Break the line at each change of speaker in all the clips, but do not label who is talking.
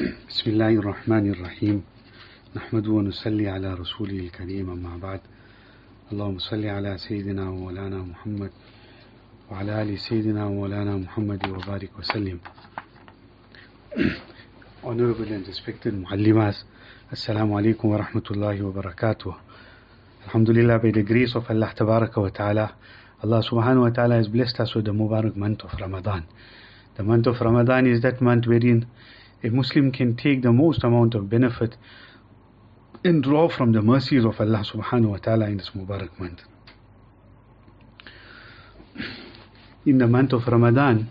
بسم الله الرحمن الرحيم نحمد ونصلي على رسوله الكريم أما بعد اللهم صل على سيدنا ومولانا محمد وعلى آل سيدنا ومولانا محمد وبارك وسلم Honorable and respected Muallimas, Assalamu alaikum wa rahmatullahi wa barakatuh. Alhamdulillah, by the grace of Allah Tabaraka wa Ta'ala, Allah Subhanahu wa Ta'ala has blessed us with the Mubarak month of Ramadan. The month of Ramadan is that month wherein a Muslim can take the most amount of benefit and draw from the mercies of Allah Subhanahu wa Ta'ala in this Mubarak month. In the month of Ramadan,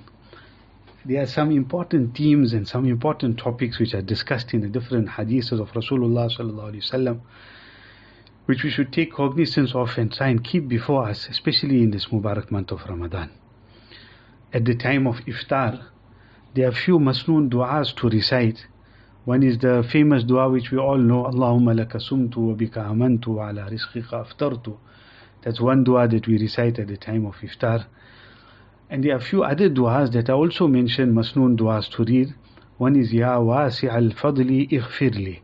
there are some important themes and some important topics which are discussed in the different hadiths of Rasulullah sallallahu alaihi wasallam, which we should take cognizance of and try and keep before us, especially in this Mubarak month of Ramadan. At the time of iftar, there are few masnoon du'as to recite. One is the famous dua which we all know, Allahumma laka sumtu wa bika amantu wa ala rizqika aftartu. That's one dua that we recite at the time of iftar. And there are few other du'as that are also mentioned, masnoon du'as to read. One is Ya wasi' al-fadli ighfirli.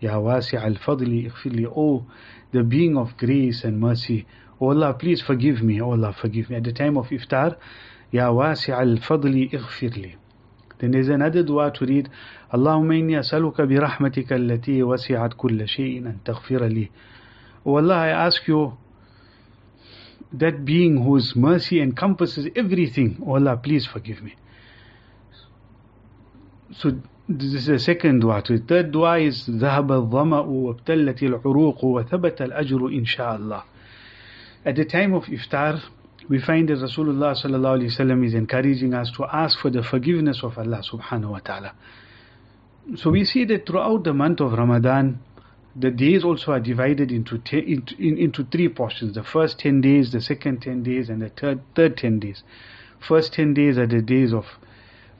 Ya wasi' al-fadli ighfirli. Oh, the being of grace and mercy. Oh Allah, please forgive me. Oh Allah, forgive me. At the time of iftar, Ya wasi' al-fadli ighfirli. To read. Allahumma inni as'aluka bi rahmatika allati wasi'at kulla shay'in an taghfira li. Oh Allah, I ask you that being whose mercy encompasses everything. Oh Allah, please forgive me. So this is the second dua. The third dua is ذهب الظمأ وابتلت العروق وثبت الأجر إن شاء الله. At the time of iftar, we find that Rasulullah sallallahu is encouraging us to ask for the forgiveness of Allah subhanahu wa ta'ala. So we see that throughout the month of Ramadan, the days also are divided into, into, in, into three portions. The first 10 days, the second 10 days, and the third, third 10 days. First 10 days are the days of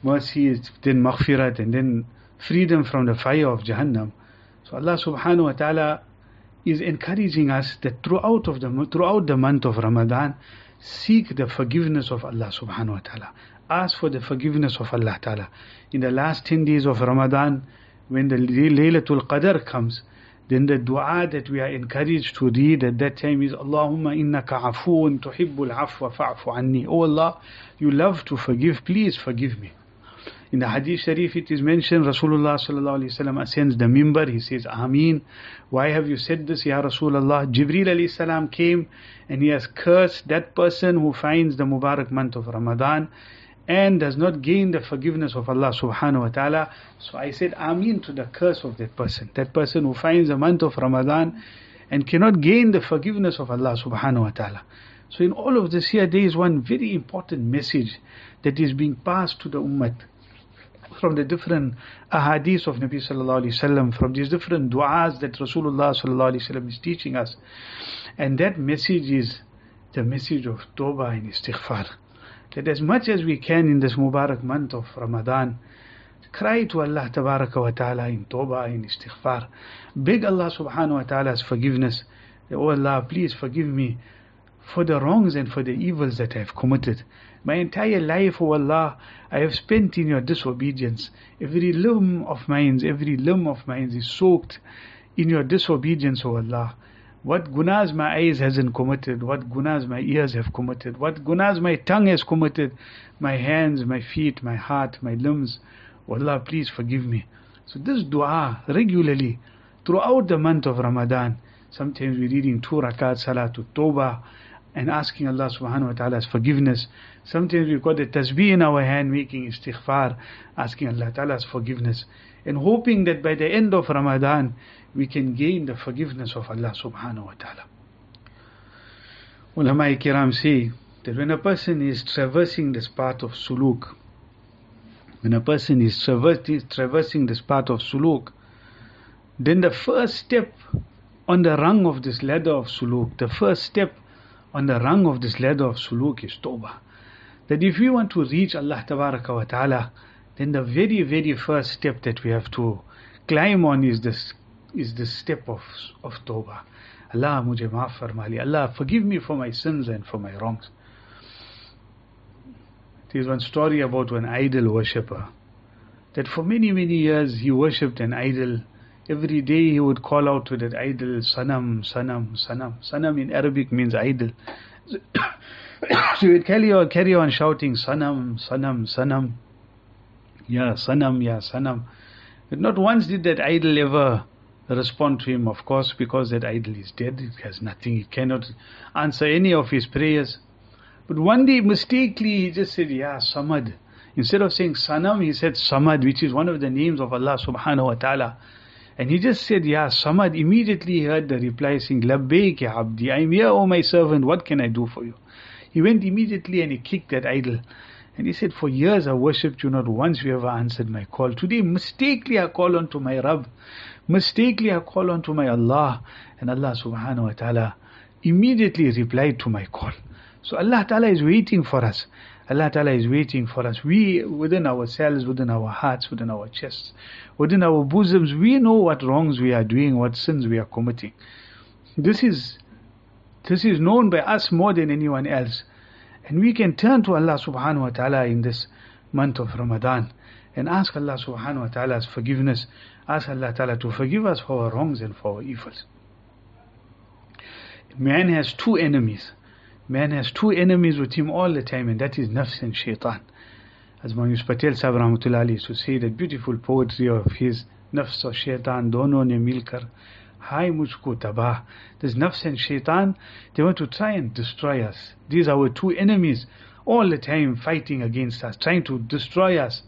mercy, then maghfirat, and then freedom from the fire of Jahannam. So Allah subhanahu wa ta'ala is encouraging us that throughout of the throughout the month of Ramadan, seek the forgiveness of Allah subhanahu wa ta'ala. Ask for the forgiveness of Allah ta'ala. In the last 10 days of Ramadan, when the Laylatul Qadr comes, then the dua that we are encouraged to read at that time is Allahumma innaka afoon tuhibbul afwa fa'fu anni. Oh Allah, you love to forgive, please forgive me. In the Hadith Sharif it is mentioned Rasulullah sallallahu alaihi wasallam ascends the mimbar, he says "Amin." Why have you said this Ya Rasulullah? Jibreel alayhi salam came and he has cursed that person who finds the Mubarak month of Ramadan and does not gain the forgiveness of Allah subhanahu wa ta'ala. So I said Amin to the curse of that person. That person who finds the month of Ramadan and cannot gain the forgiveness of Allah subhanahu wa ta'ala. So in all of this here there is one very important message that is being passed to the ummah from the different ahadith of Nabi sallallahu alaihi wasallam, from these different du'as that Rasulullah sallallahu alaihi wasallam is teaching us. And that message is the message of tawbah and istighfar that as much as we can in this Mubarak month of Ramadan, cry to Allah Tabaraka wa Ta'ala in Tawbah, in Istighfar. Beg Allah Subhanahu wa Ta'ala's forgiveness. Oh Allah, please forgive me for the wrongs and for the evils that I have committed. My entire life, O oh Allah, I have spent in your disobedience. Every limb of mine, every limb of mine is soaked in your disobedience, O oh Allah. What gunas my eyes hasn't committed, what gunas my ears have committed, what gunas my tongue has committed, my hands, my feet, my heart, my limbs. Oh Allah, please forgive me. So this dua regularly throughout the month of Ramadan. Sometimes we're reading two rakat salatul tawbah and asking Allah subhanahu wa ta'ala's forgiveness. Sometimes we've got the tasbih in our hand making istighfar, asking Allah ta'ala's forgiveness. And hoping that by the end of Ramadan we can gain the forgiveness of Allah subhanahu wa ta'ala. Ulama kiram say that when a person is traversing this path of suluk, when a person is traversing this path of suluk, then the first step on the rung of this ladder of suluk, the first step on the rung of this ladder of suluk is tawbah. That if we want to reach Allah wa ta'ala, then the very, very first step that we have to climb on is this is the step of of tawbah. Allah mujhe maaf farma li. Allah forgive me for my sins and for my wrongs. There is one story about one idol worshipper. that for many, many years he worshipped an idol. Every day he would call out to that idol, Sanam, Sanam, Sanam. Sanam in Arabic means idol. so he would carry on, carry on shouting, Sanam, Sanam, Sanam. Ya Sanam, Ya Sanam. But not once did that idol ever respond to him, of course, because that idol is dead. It has nothing. It cannot answer any of his prayers. But one day, mistakenly, he just said, Ya Samad. Instead of saying Sanam, he said Samad, which is one of the names of Allah subhanahu wa ta'ala. And he just said, Ya Samad. Immediately he heard the reply saying, Labbaik ya abdi. I am here, O my servant. What can I do for you? He went immediately and he kicked that idol. And he said, For years I worshipped you, not once you ever answered my call. Today, mistakenly I call unto my Rabb. Mistakenly I call unto my Allah. And Allah subhanahu wa ta'ala immediately replied to my call. So Allah ta'ala is waiting for us. Allah Ta'ala is waiting for us. We, within ourselves, within our hearts, within our chests, within our bosoms, we know what wrongs we are doing, what sins we are committing. This is, this is known by us more than anyone else. And we can turn to Allah subhanahu wa ta'ala in this month of Ramadan and ask Allah subhanahu wa ta'ala's forgiveness. Ask Allah ta'ala to forgive us for our wrongs and for our evils. Man has two enemies. Man has two enemies with him all the time, and that is nafs and shaitan. As Mayus Patel Sahib Rahmatullah used to say that beautiful poetry of his, nafs or shaitan, dono ne milkar, hai mujhko tabah. This nafs and shaitan, they want to try and destroy us. These are our two enemies, all the time fighting against us, trying to destroy us.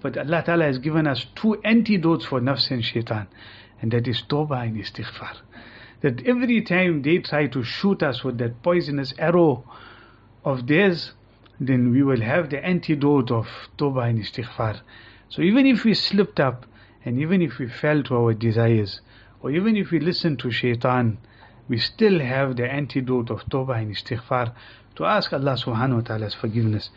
But Allah Ta'ala has given us two antidotes for nafs and shaitan, and that is tawbah and istighfar that every time they try to shoot us with that poisonous arrow of theirs, then we will have the antidote of Tawbah and Istighfar. So even if we slipped up, and even if we fell to our desires, or even if we listened to shaitan, we still have the antidote of Tawbah and Istighfar to ask Allah subhanahu wa ta'ala's forgiveness.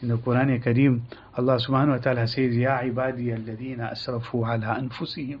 In the Quran Kareem, Allah subhanahu wa ta'ala says, Ya ibadi asrafu ala anfusihim.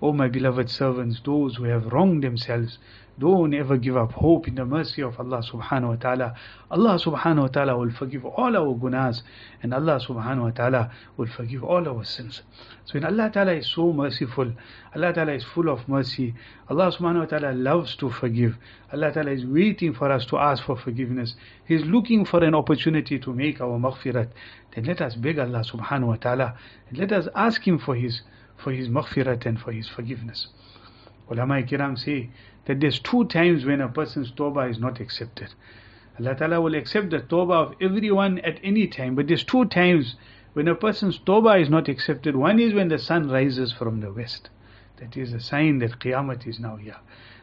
O my beloved servants, those who have wronged themselves, don't ever give up hope in the mercy of Allah subhanahu wa ta'ala. Allah subhanahu wa ta'ala will forgive all our gunas and Allah subhanahu wa ta'ala will forgive all our sins. So when Allah ta'ala is so merciful, Allah ta'ala is full of mercy, Allah subhanahu wa ta'ala loves to forgive. Allah ta'ala is waiting for us to ask for forgiveness. He is looking for an opportunity to make our maghfirat. Then let us beg Allah subhanahu wa ta'ala and let us ask Him for His for his maghfirat and for his forgiveness. Ulama kiram say that there's two times when a person's tawbah is not accepted. Allah Ta'ala will accept the tawbah of everyone at any time, but there's two times when a person's tawbah is not accepted. One is when the sun rises from the west. That is a sign that Qiyamah is now here.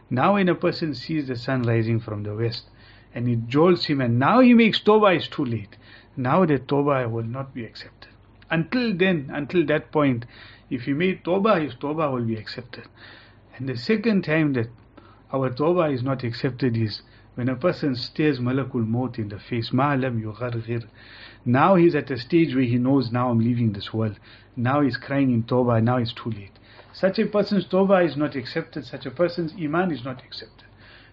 Now when a person sees the sun rising from the west and it jolts him and now he makes tawbah, it's too late. Now the tawbah will not be accepted. Until then, until that point, if he made tawbah, his tawbah will be accepted. And the second time that our tawbah is not accepted is when a person stares Malakul Maut in the face. Ma'alam yugharghir. Now he's at a stage where he knows now I'm leaving this world. Now he's crying in tawbah, now it's too late. Such a person's tawbah is not accepted, such a person's iman is not accepted.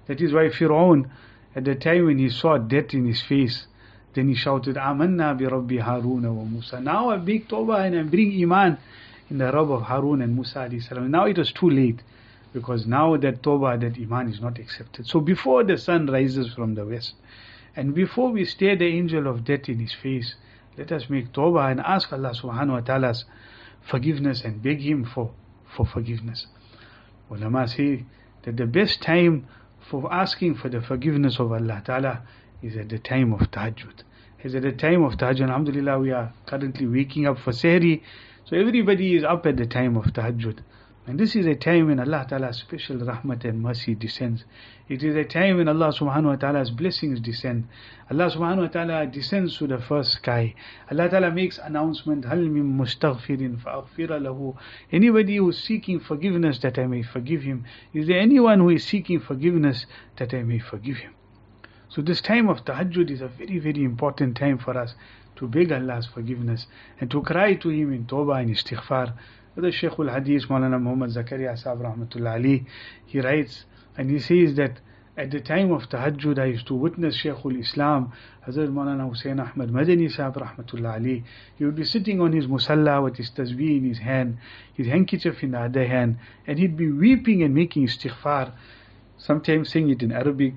That is why Fir'aun, at the time when he saw death in his face, then he shouted, Amanna bi Rabbi Haruna wa Musa. Now I make tawbah and I bring iman in the Rabb of Harun and Musa. Now it was too late because now that tawbah, that iman is not accepted. So before the sun rises from the west and before we stare the angel of death in his face, let us make tawbah and ask Allah subhanahu wa ta'ala's forgiveness and beg him for, for forgiveness. Ulama say that the best time for asking for the forgiveness of Allah ta'ala is at the time of tahajjud. Is at the time of tahajjud. Alhamdulillah, we are currently waking up for sehri so everybody is up at the time of tahajjud. And this is a time when Allah Ta'ala's special rahmat and mercy descends. It is a time when Allah subhanahu wa ta'ala's blessings descend. Allah subhanahu wa ta'ala descends to the first sky. Allah Ta'ala makes announcement, هَلْ مِن مُسْتَغْفِرٍ فَأَغْفِرَ لَهُ Anybody who is seeking forgiveness that I may forgive him. Is there anyone who is seeking forgiveness that I may forgive him? So this time of tahajjud is a very, very important time for us to beg Allah's forgiveness and to cry to Him in Tawbah and Istighfar. The Shaykh al Hadith, Maulana Muhammad Zakaria Sahib Rahmatullah Ali, he writes and he says that At the time of tahajjud, I used to witness Shaykhul Islam, Hazrat Maulana Hussein Ahmad Madani Sahib Rahmatullah Ali. He would be sitting on his musalla with his tasbih in his hand, his handkerchief in the other hand, and he'd be weeping and making istighfar, sometimes saying it in Arabic,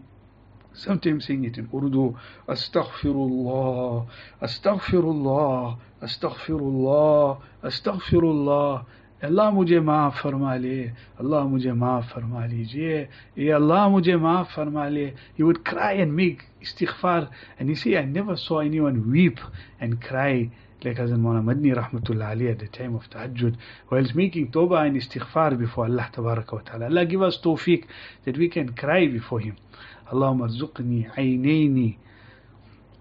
sometimes saying it in Urdu, Astaghfirullah, Astaghfirullah, Astaghfirullah, Astaghfirullah. अल्लाह मुझे माफ़ फरमा ले अल्लाह मुझे माफ़ फरमा लीजिए ये अल्लाह मुझे माफ़ फरमा ले he would cry and make istighfar and you see I never saw anyone weep and cry like Hazrat Mawlana Madni rahmatullah Ali at the time of tahajjud whilst making tawbah and istighfar before Allah tabaraka wa ta'ala Allah give us tawfiq that we can cry before him اللهم ارزقني عينين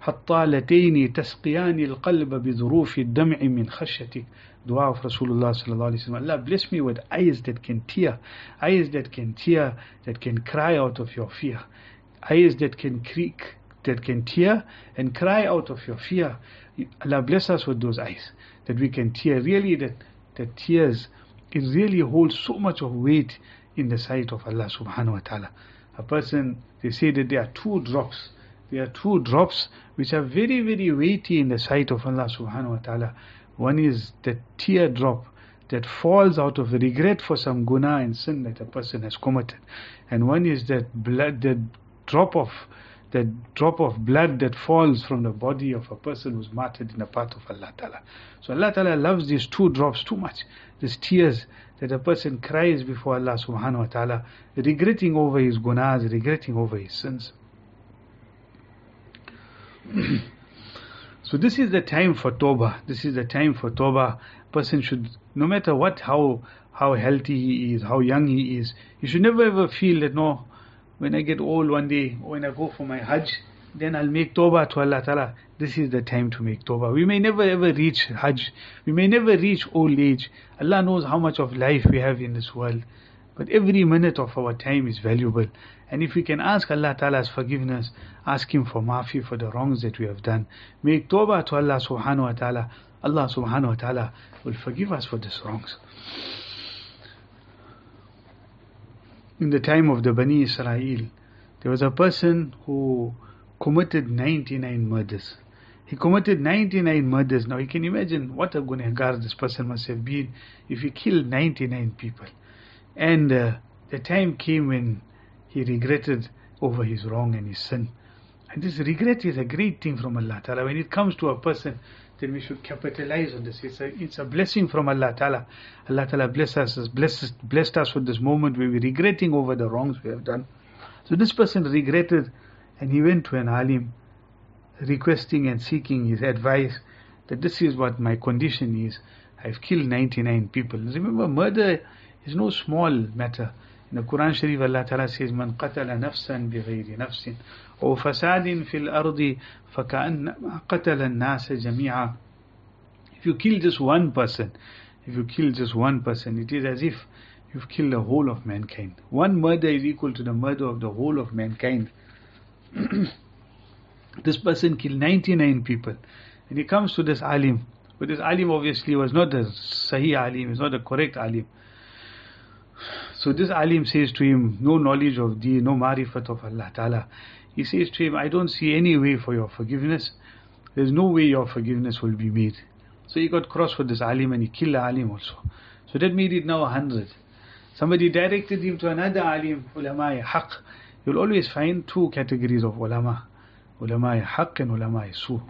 حطالتين تسقيان القلب بظروف الدمع من خشيتك dua of Rasulullah sallallahu alaihi wasallam. Allah bless me with eyes that can tear, eyes that can tear, that can cry out of your fear, eyes that can creak, that can tear and cry out of your fear. Allah bless us with those eyes that we can tear. Really, that that tears it really holds so much of weight in the sight of Allah subhanahu wa taala. A person they say that there are two drops. There are two drops which are very, very weighty in the sight of Allah subhanahu wa ta'ala. One is the teardrop that falls out of regret for some guna and sin that a person has committed. And one is that blood, that drop of that drop of blood that falls from the body of a person who's martyred in the path of Allah Ta'ala. So Allah Ta'ala loves these two drops too much. These tears that a person cries before Allah subhanahu wa ta'ala, regretting over his gunas, regretting over his sins. So this is the time for Toba. This is the time for Toba. Person should, no matter what, how how healthy he is, how young he is, he should never ever feel that no, when I get old one day, when I go for my Hajj, then I'll make Toba to Allah Ta'ala. This is the time to make Toba. We may never ever reach Hajj. We may never reach old age. Allah knows how much of life we have in this world. But every minute of our time is valuable. And if we can ask Allah Ta'ala's forgiveness, ask Him for mafi for the wrongs that we have done, make tawbah to Allah Subhanahu wa Ta'ala, Allah Subhanahu wa Ta'ala will forgive us for these wrongs. In the time of the Bani Israel, there was a person who committed 99 murders. He committed 99 murders. Now you can imagine what a gunagar this person must have been if he killed 99 people. And uh, the time came when he regretted over his wrong and his sin. And this regret is a great thing from Allah Ta'ala. When it comes to a person, then we should capitalize on this. It's a, it's a blessing from Allah Ta'ala. Allah Ta'ala bless us, blessed, blessed us with this moment where we're regretting over the wrongs we have done. So this person regretted and he went to an alim requesting and seeking his advice that this is what my condition is. I've killed 99 people. Remember, murder is no small matter. In the Quran Sharif, Allah Ta'ala says, Man qatala nafsan bighayri nafsin, or fasadin fil ardi faka'annama qatala nasa jami'a. If you kill just one person, if you kill just one person, it is as if you've killed the whole of mankind. One murder is equal to the murder of the whole of mankind. this person killed 99 people. And he comes to this alim. But this alim obviously was not a sahih alim, was not a correct alim. So this alim says to him, no knowledge of thee, no marifat of Allah Ta'ala. He says to him, I don't see any way for your forgiveness. There's no way your forgiveness will be made. So he got cross with this alim and he killed the alim also. So that made it now a hundred. Somebody directed him to another alim, ulama haq. You'll always find two categories of ulama Ulama haq and ulama su.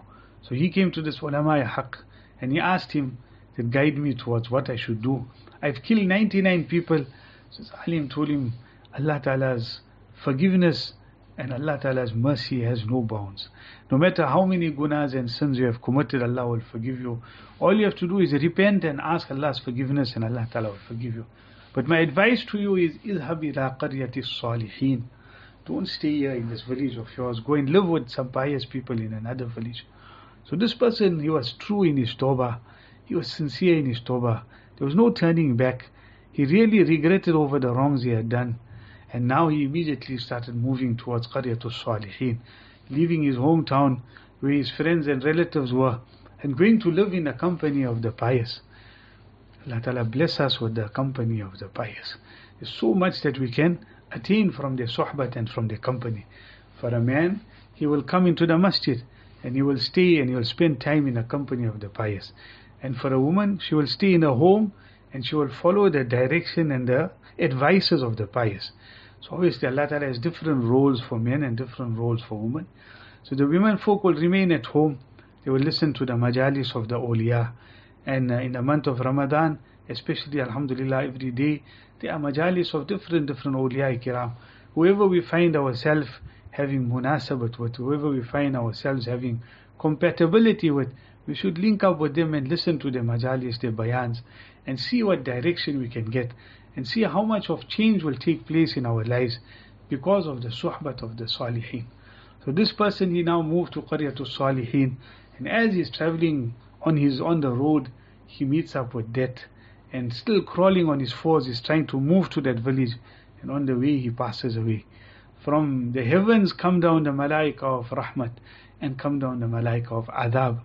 So he came to this ulama haq and he asked him to guide me towards what I should do. I've killed 99 people. So Alim told him, Allah Ta'ala's forgiveness and Allah Ta'ala's mercy has no bounds. No matter how many gunas and sins you have committed, Allah will forgive you. All you have to do is repent and ask Allah's forgiveness and Allah Ta'ala will forgive you. But my advice to you is, اذهب إلى قرية الصالحين. don't stay here in this village of yours. Go and live with some pious people in another village. So this person, he was true in his tawbah. He was sincere in his tawbah. There was no turning back. He really regretted over the wrongs he had done. And now he immediately started moving towards Qaryatul Salihin, leaving his hometown where his friends and relatives were, and going to live in the company of the pious. Allah Ta'ala bless us with the company of the pious. There's so much that we can attain from their sohbat and from their company. For a man, he will come into the masjid and he will stay and he will spend time in the company of the pious. And for a woman, she will stay in her home and she will follow the direction and the advices of the pious. So obviously Allah Ta'ala has different roles for men and different roles for women. So the women folk will remain at home. They will listen to the majalis of the awliya. And uh, in the month of Ramadan, especially Alhamdulillah, every day, there are majalis of different, different awliya kiram. Whoever we find ourselves having munasabat with, whoever we find ourselves having compatibility with, we should link up with them and listen to their majalis, their bayans, and see what direction we can get, and see how much of change will take place in our lives because of the suhbat of the salihin. So this person, he now moved to Qaryatul Salihin, and as he's traveling on his on the road, he meets up with death, and still crawling on his fours, he's trying to move to that village, and on the way he passes away. From the heavens come down the malaika of rahmat, and come down the malaika of azab,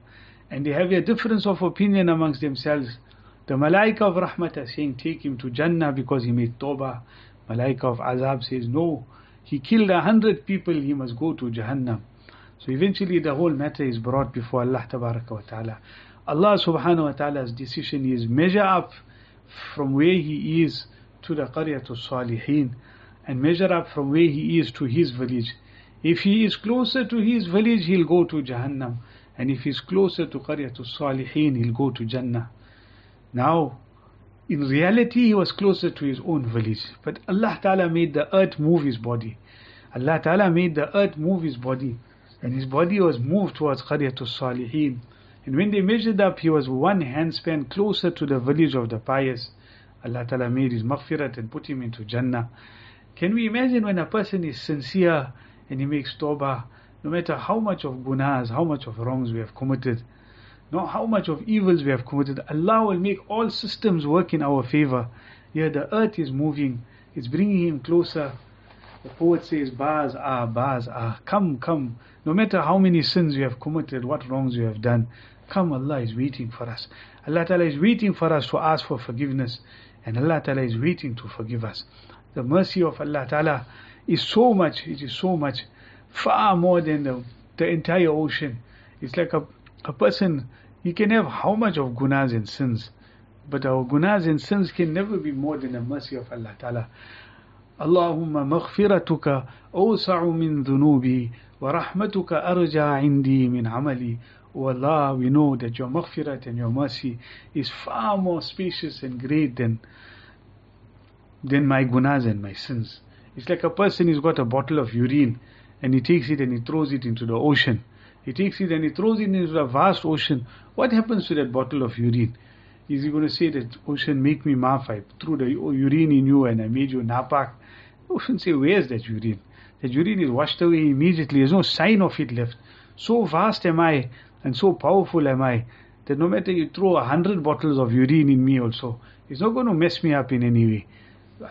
and they have a difference of opinion amongst themselves. The malaika of rahmat are saying, take him to Jannah because he made tawbah. Malaika of azab says, no, he killed a hundred people, he must go to Jahannam. So eventually the whole matter is brought before Allah wa Ta'ala. Allah subhanahu wa ta'ala's decision is measure up from where he is to the Qaryatul Salihin and measure up from where he is to his village. If he is closer to his village, he'll go to Jahannam. And if he's closer to Qaryatul Salihin, he'll go to Jannah. Now, in reality, he was closer to his own village. But Allah Ta'ala made the earth move his body. Allah Ta'ala made the earth move his body. And his body was moved towards Qaryatul Salihin. And when they measured up, he was one handspan closer to the village of the pious. Allah Ta'ala made his maghfirat and put him into Jannah. Can we imagine when a person is sincere and he makes tawbah, no matter how much of gunas, how much of wrongs we have committed, no how much of evils we have committed, Allah will make all systems work in our favor. Yeah, the earth is moving, it's bringing him closer. The poet says, Baz ah, Baz ah, come, come. No matter how many sins you have committed, what wrongs you have done, come, Allah is waiting for us. Allah Ta'ala is waiting for us to ask for forgiveness, and Allah Ta'ala is waiting to forgive us. The mercy of Allah Ta'ala is so much, it is so much, far more than the, the entire ocean. It's like a, a person, he can have how much of gunas and sins, but our gunas and sins can never be more than the mercy of Allah Ta'ala. اللهم مغفرتك أوسع من ذنوبي ورحمتك أرجى عندي من عملي Oh Allah, we know that your maghfirat and your mercy is far more spacious and great than, than my gunas and my sins. It's like a person who's got a bottle of urine and he takes it and he throws it into the ocean. He takes it and he throws it into the vast ocean. What happens to that bottle of urine? Is he going to say that ocean make me maaf? I threw the urine in you and I made you napak. Ocean say, where's that urine? That urine is washed away immediately. There's no sign of it left. So vast am I and so powerful am I that no matter you throw a hundred bottles of urine in me also, it's not going to mess me up in any way.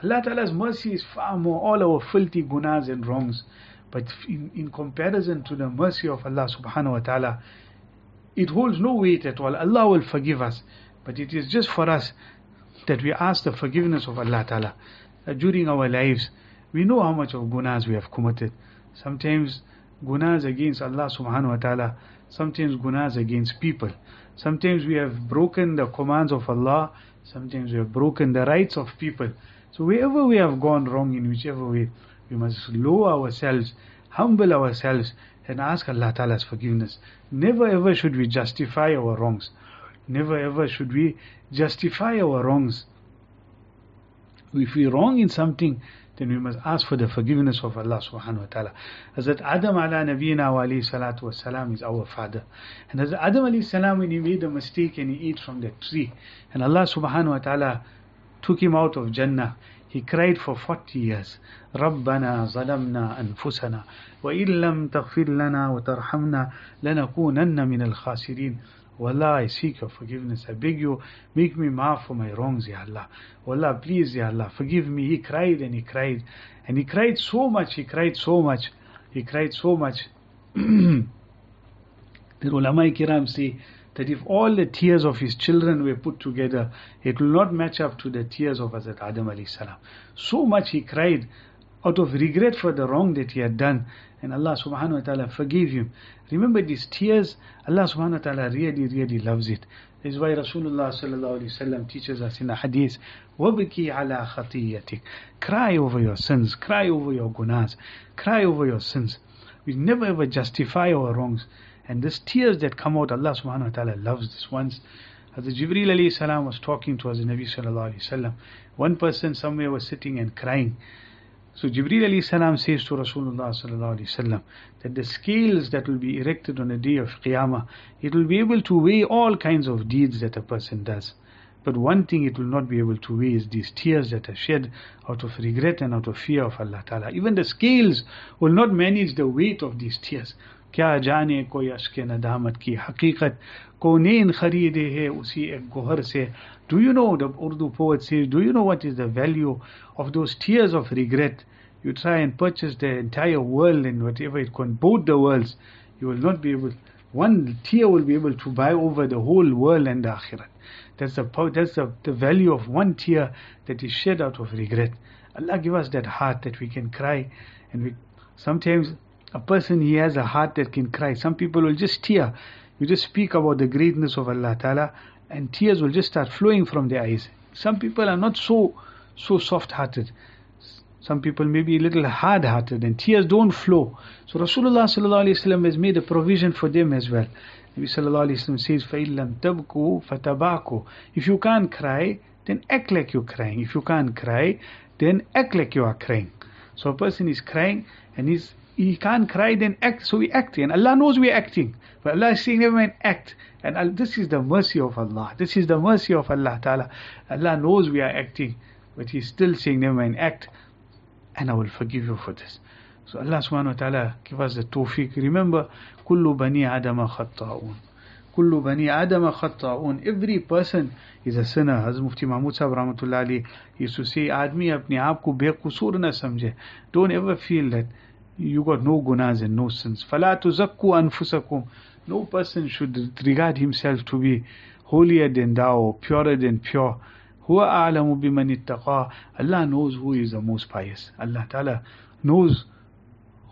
Allah Ta'ala's mercy is far more, all our filthy gunas and wrongs. But in, in comparison to the mercy of Allah subhanahu wa ta'ala, it holds no weight at all. Allah will forgive us. But it is just for us that we ask the forgiveness of Allah Ta'ala. During our lives, we know how much of gunas we have committed. Sometimes gunas against Allah subhanahu wa ta'ala, sometimes gunas against people. Sometimes we have broken the commands of Allah, sometimes we have broken the rights of people. So wherever we have gone wrong in whichever way, we must lower ourselves, humble ourselves, and ask Allah Ta'ala's forgiveness. Never ever should we justify our wrongs. Never ever should we justify our wrongs. If we wrong in something, then we must ask for the forgiveness of Allah subhanahu wa ta'ala. Hazrat Adam ala nabiyina wa alayhi salatu wa salam is our father. And Hazrat Adam alayhi salam when he made a mistake and he ate from that tree, and Allah subhanahu wa ta'ala took him out of Jannah, he cried for 40 years. ربنا ظلمنا أنفسنا وإن لم تغفر لنا وترحمنا لنكونن من الخاسرين Wallah, I seek your forgiveness. I beg you, make me maaf for my wrongs, Ya Allah. Wallah, please, Ya Allah, forgive me. He cried and he cried. And he cried so much, he cried so much, he cried so much. the ulama kiram say that if all the tears of his children were put together, it will not match up to the tears of Hazrat Adam alayhi salam. So much he cried out of regret for the wrong that he had done. And Allah subhanahu wa ta'ala forgave him. Remember these tears, Allah subhanahu wa ta'ala really, really loves it. This is why Rasulullah sallallahu alayhi wasallam teaches us in a hadith, وَبِكِي عَلَى خَطِيَّتِكَ Cry over your sins, cry over your gunas, cry over your sins. We never ever justify our wrongs. And these tears that come out, Allah subhanahu wa ta'ala loves this. Once Hazrat Jibreel alayhi salam was talking to us, Nabi sallallahu alayhi wasallam. One person somewhere was sitting and crying. So Jibril salam says to Rasulullah sallam that the scales that will be erected on the day of Qiyamah, it will be able to weigh all kinds of deeds that a person does. But one thing it will not be able to weigh is these tears that are shed out of regret and out of fear of Allah Ta'ala. Even the scales will not manage the weight of these tears. Konain kharide hai usi ek gohar se. Do you know, the Urdu poet says, do you know what is the value of those tears of regret? You try and purchase the entire world and whatever it can, both the worlds, you will not be able, one tear will be able to buy over the whole world and the akhirat. That's, the, that's the, the value of one tear that is shed out of regret. Allah give us that heart that we can cry and we sometimes a person he has a heart that can cry. Some people will just tear you just speak about the greatness of Allah Ta'ala and tears will just start flowing from their eyes. Some people are not so so soft hearted. Some people may be a little hard hearted and tears don't flow. So Rasulullah sallallahu has made a provision for them as well. Nabi sallallahu alayhi wasallam says, فَإِلَّمْ تَبْكُوا فَتَبَاكُوا If you can't cry, then act like you're crying. If you can't cry, then act like you are crying. So a person is crying and he's he can't cry then act. So we act and Allah knows we are acting. But Allah is saying never mind act. And this is the mercy of Allah. This is the mercy of Allah Ta'ala. Allah knows we are acting. But he's still saying never mind act. And I will forgive you for this. So Allah subhanahu wa ta'ala give us the tawfiq. Remember kullu bani adama khatta'un. Kullu bani adama khatta'un. Every person is a sinner. Hazrat Mufti Mahmud Sahib rahmatullah ali used to say "Admi apni aap ko bequsur na samjhe. Don't ever feel that you got no gunas and no sins. فَلَا تُزَكُّوا أَنفُسَكُمْ No person should regard himself to be holier than thou, purer than pure. هُوَ أَعْلَمُ بِمَنِ اتَّقَى Allah knows who is the most pious. Allah Ta'ala knows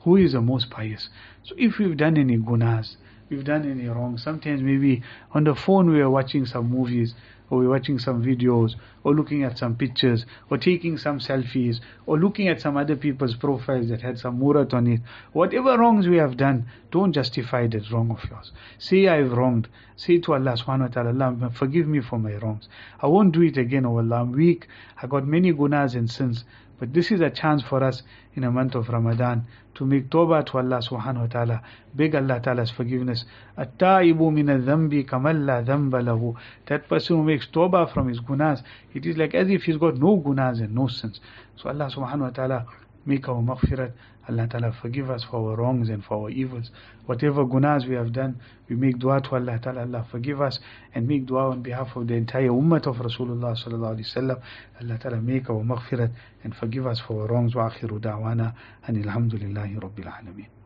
who is the most pious. So if we've done any gunas, we've done any wrong, sometimes maybe on the phone we are watching some movies, or we're watching some videos, or looking at some pictures, or taking some selfies, or looking at some other people's profiles that had some murat on it. Whatever wrongs we have done, don't justify that wrong of yours. Say I've wronged. Say to Allah subhanahu wa ta'ala, Allah, forgive me for my wrongs. I won't do it again, oh Allah, I'm weak. I got many gunas and sins. But this is a chance for us in a month of Ramadan to make tawbah to Allah subhanahu wa ta'ala, beg Allah ta'ala's forgiveness. At-ta'ibu min al-dhambi kamalla dhamba lahu. That person who makes tawbah from his gunas, it is like as if he's got no gunas and no sins. So Allah subhanahu wa ta'ala make our maghfirat. Allah Ta'ala forgive us for our wrongs and for our evils. Whatever gunas we have done, we make dua to Allah Ta'ala, Allah forgive us and make dua on behalf of the entire ummah of Rasulullah Sallallahu Alaihi Wasallam. Allah Ta'ala make our maghfirat and forgive us for our wrongs. Wa akhiru da'wana and alhamdulillahi rabbil alameen.